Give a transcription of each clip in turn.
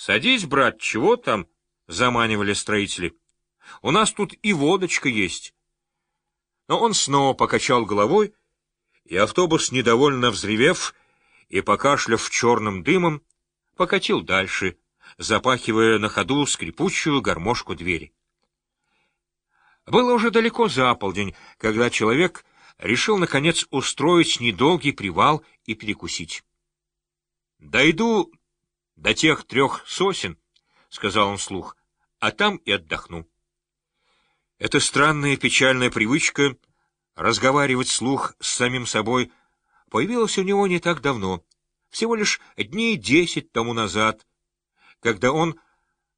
Садись, брат, чего там? — заманивали строители. — У нас тут и водочка есть. Но он снова покачал головой, и автобус, недовольно взревев и покашляв черным дымом, покатил дальше, запахивая на ходу скрипучую гармошку двери. Было уже далеко за полдень, когда человек решил, наконец, устроить недолгий привал и перекусить. — Дойду до тех трех сосен, — сказал он вслух, — а там и отдохну. Эта странная печальная привычка разговаривать слух с самим собой появилась у него не так давно, всего лишь дней десять тому назад, когда он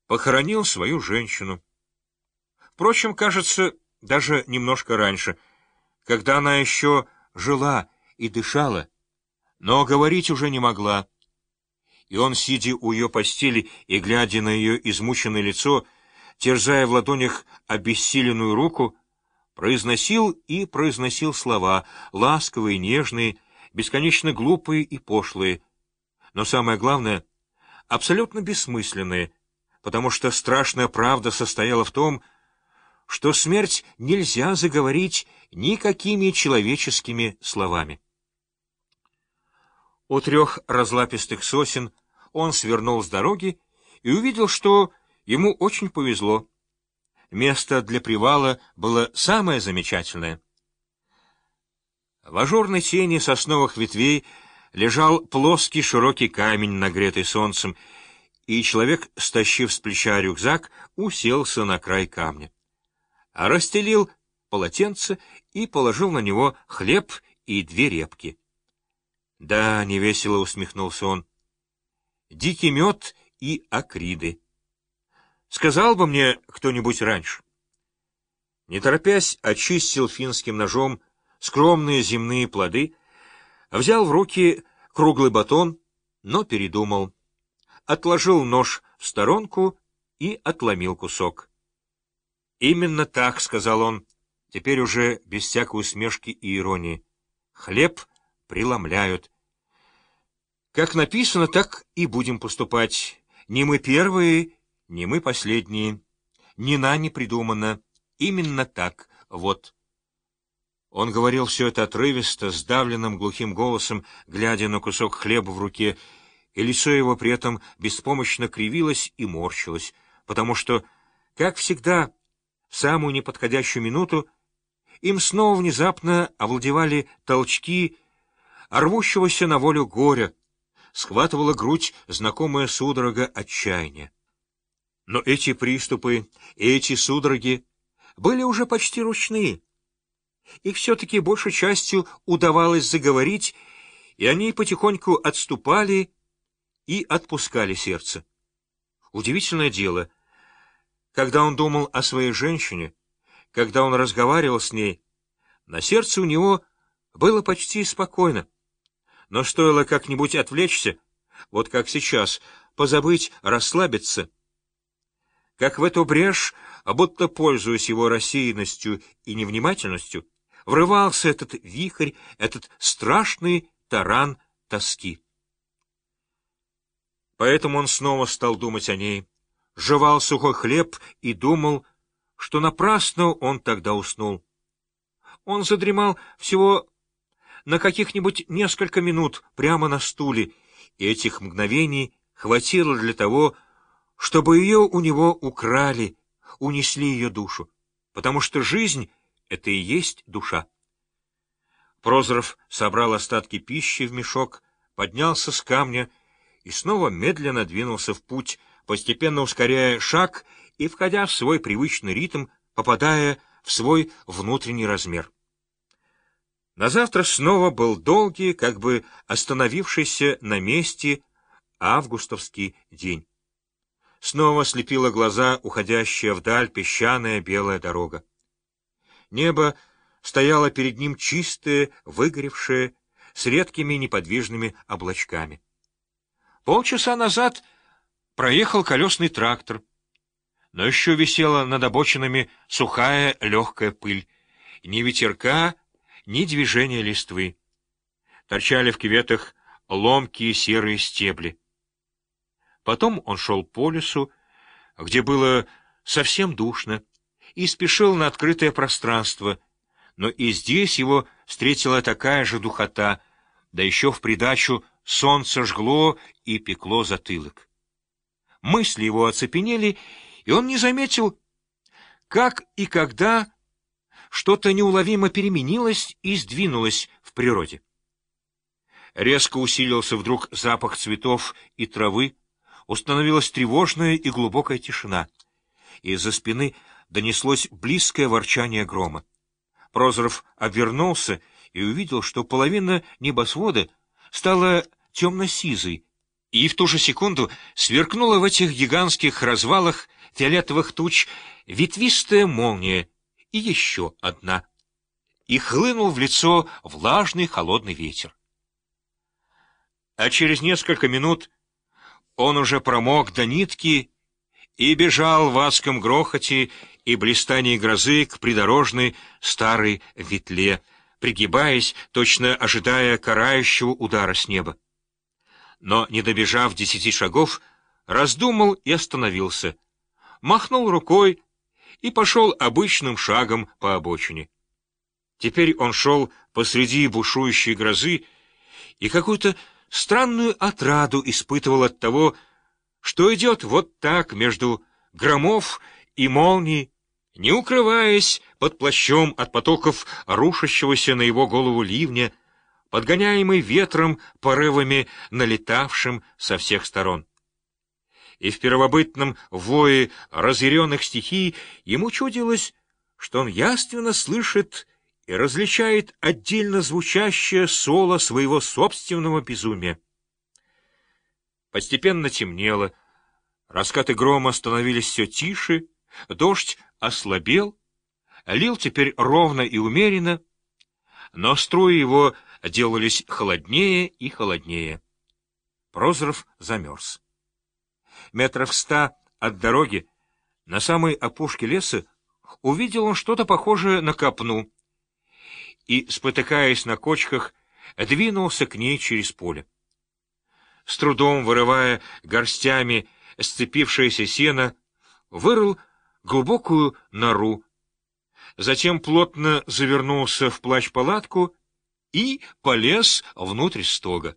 похоронил свою женщину. Впрочем, кажется, даже немножко раньше, когда она еще жила и дышала, но говорить уже не могла. И он, сидя у ее постели и глядя на ее измученное лицо, терзая в ладонях обессиленную руку, произносил и произносил слова, ласковые, нежные, бесконечно глупые и пошлые, но самое главное — абсолютно бессмысленные, потому что страшная правда состояла в том, что смерть нельзя заговорить никакими человеческими словами. У трех разлапистых сосен он свернул с дороги и увидел, что Ему очень повезло. Место для привала было самое замечательное. В ажурной тени сосновых ветвей лежал плоский широкий камень, нагретый солнцем, и человек, стащив с плеча рюкзак, уселся на край камня. А расстелил полотенце и положил на него хлеб и две репки. Да, невесело усмехнулся он. Дикий мед и акриды. Сказал бы мне кто-нибудь раньше. Не торопясь, очистил финским ножом скромные земные плоды, взял в руки круглый батон, но передумал. Отложил нож в сторонку и отломил кусок. «Именно так», — сказал он, теперь уже без всякой усмешки и иронии. «Хлеб преломляют». Как написано, так и будем поступать. Не мы первые не мы последние, ни нами придумано. Именно так, вот. Он говорил все это отрывисто, сдавленным глухим голосом, глядя на кусок хлеба в руке, и лицо его при этом беспомощно кривилось и морщилось, потому что, как всегда, в самую неподходящую минуту им снова внезапно овладевали толчки рвущегося на волю горя, схватывала грудь знакомая судорога отчаяния. Но эти приступы, эти судороги были уже почти ручные. Их все-таки большей частью удавалось заговорить, и они потихоньку отступали и отпускали сердце. Удивительное дело, когда он думал о своей женщине, когда он разговаривал с ней, на сердце у него было почти спокойно. Но стоило как-нибудь отвлечься, вот как сейчас, позабыть, расслабиться — как в эту брешь, а будто пользуясь его рассеянностью и невнимательностью, врывался этот вихрь, этот страшный таран тоски. Поэтому он снова стал думать о ней, жевал сухой хлеб и думал, что напрасно он тогда уснул. Он задремал всего на каких-нибудь несколько минут прямо на стуле, и этих мгновений хватило для того, чтобы ее у него украли, унесли ее душу, потому что жизнь — это и есть душа. Прозоров собрал остатки пищи в мешок, поднялся с камня и снова медленно двинулся в путь, постепенно ускоряя шаг и входя в свой привычный ритм, попадая в свой внутренний размер. На завтра снова был долгий, как бы остановившийся на месте августовский день. Снова слепила глаза уходящая вдаль песчаная белая дорога. Небо стояло перед ним чистое, выгоревшее, с редкими неподвижными облачками. Полчаса назад проехал колесный трактор, но еще висела над обочинами сухая легкая пыль, ни ветерка, ни движения листвы. Торчали в кюветах ломкие серые стебли. Потом он шел по лесу, где было совсем душно, и спешил на открытое пространство, но и здесь его встретила такая же духота, да еще в придачу солнце жгло и пекло затылок. Мысли его оцепенели, и он не заметил, как и когда что-то неуловимо переменилось и сдвинулось в природе. Резко усилился вдруг запах цветов и травы, установилась тревожная и глубокая тишина. Из-за спины донеслось близкое ворчание грома. Прозоров обернулся и увидел, что половина небосвода стала темно-сизой, и в ту же секунду сверкнула в этих гигантских развалах фиолетовых туч ветвистая молния и еще одна. И хлынул в лицо влажный холодный ветер. А через несколько минут он уже промок до нитки и бежал в адском грохоте и блистании грозы к придорожной старой ветле, пригибаясь, точно ожидая карающего удара с неба. Но, не добежав десяти шагов, раздумал и остановился, махнул рукой и пошел обычным шагом по обочине. Теперь он шел посреди бушующей грозы и какую-то странную отраду испытывал от того, что идет вот так между громов и молний, не укрываясь под плащом от потоков рушащегося на его голову ливня, подгоняемый ветром, порывами, налетавшим со всех сторон. И в первобытном вое разъяренных стихий ему чудилось, что он яственно слышит и различает отдельно звучащее соло своего собственного безумия. Постепенно темнело, раскаты грома становились все тише, дождь ослабел, лил теперь ровно и умеренно, но струи его делались холоднее и холоднее. Прозоров замерз. Метров ста от дороги, на самой опушке леса, увидел он что-то похожее на копну и, спотыкаясь на кочках, двинулся к ней через поле с трудом вырывая горстями сцепившееся сено, вырыл глубокую нору, затем плотно завернулся в плащ-палатку и полез внутрь стога.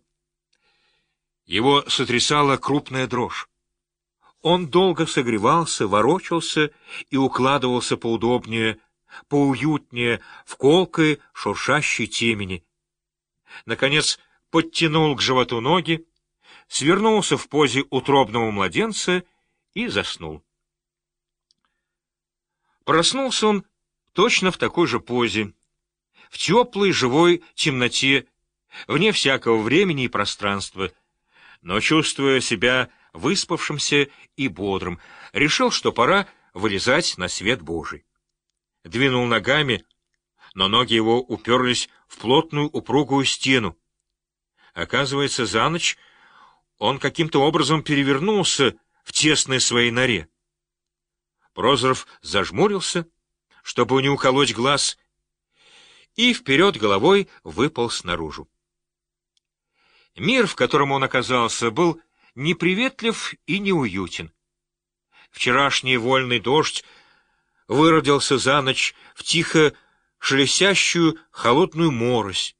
Его сотрясала крупная дрожь. Он долго согревался, ворочался и укладывался поудобнее, поуютнее в колкой шуршащей темени. Наконец подтянул к животу ноги, свернулся в позе утробного младенца и заснул. Проснулся он точно в такой же позе, в теплой живой темноте, вне всякого времени и пространства, но, чувствуя себя выспавшимся и бодрым, решил, что пора вылезать на свет Божий. Двинул ногами, но ноги его уперлись в плотную упругую стену. Оказывается, за ночь он каким-то образом перевернулся в тесной своей норе. Прозоров зажмурился, чтобы не уколоть глаз, и вперед головой выпал снаружи. Мир, в котором он оказался, был неприветлив и неуютен. Вчерашний вольный дождь выродился за ночь в тихо шелестящую холодную морось.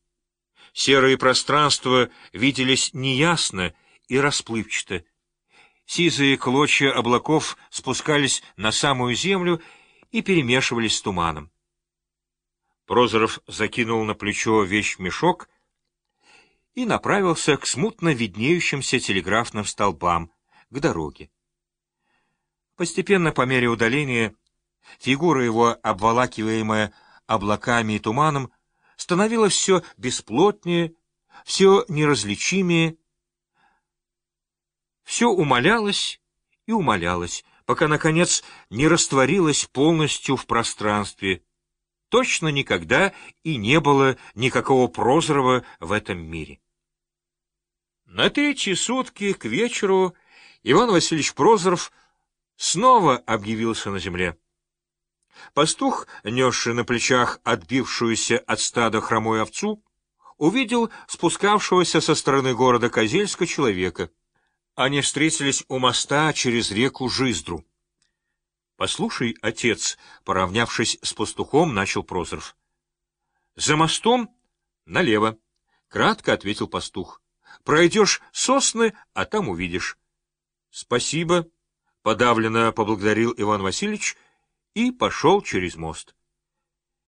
Серые пространства виделись неясно и расплывчато. Сизые клочья облаков спускались на самую землю и перемешивались с туманом. Прозоров закинул на плечо вещь-мешок и направился к смутно виднеющимся телеграфным столбам, к дороге. Постепенно, по мере удаления, фигура его, обволакиваемая облаками и туманом, становилась все бесплотнее, все неразличимее, все умалялось и умалялось, пока, наконец, не растворилось полностью в пространстве. Точно никогда и не было никакого Прозорова в этом мире. На третьи сутки к вечеру Иван Васильевич Прозоров снова объявился на земле. Пастух, несший на плечах отбившуюся от стада хромую овцу, увидел спускавшегося со стороны города Козельска человека — Они встретились у моста через реку Жиздру. — Послушай, отец, — поравнявшись с пастухом, начал Прозоров. — За мостом налево, — кратко ответил пастух. — Пройдешь сосны, а там увидишь. — Спасибо, — подавленно поблагодарил Иван Васильевич и пошел через мост.